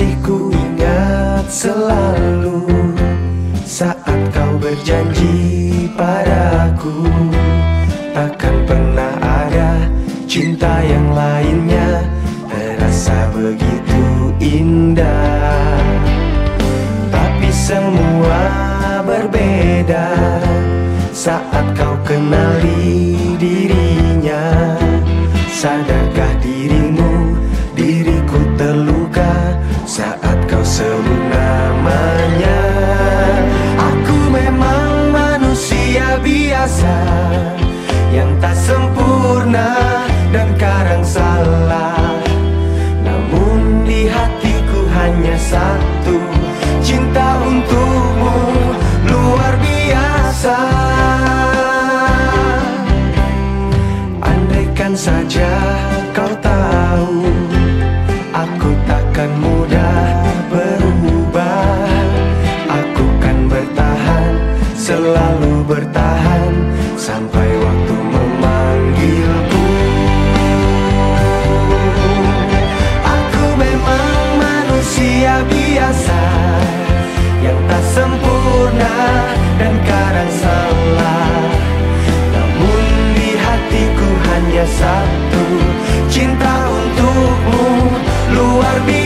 Masih ku ingat selalu Saat kau berjanji padaku. Takkan pernah ada cinta yang lainnya Terasa begitu indah. Tapi semua berbeda Saat kau kenali dirinya. Sadarkah dirimu selalu bertahan Sampai waktu memanggilku. Aku memang manusia biasa Yang tak sempurna dan kadang salah. Namun di hatiku hanya satu Cinta untukmu luar biasa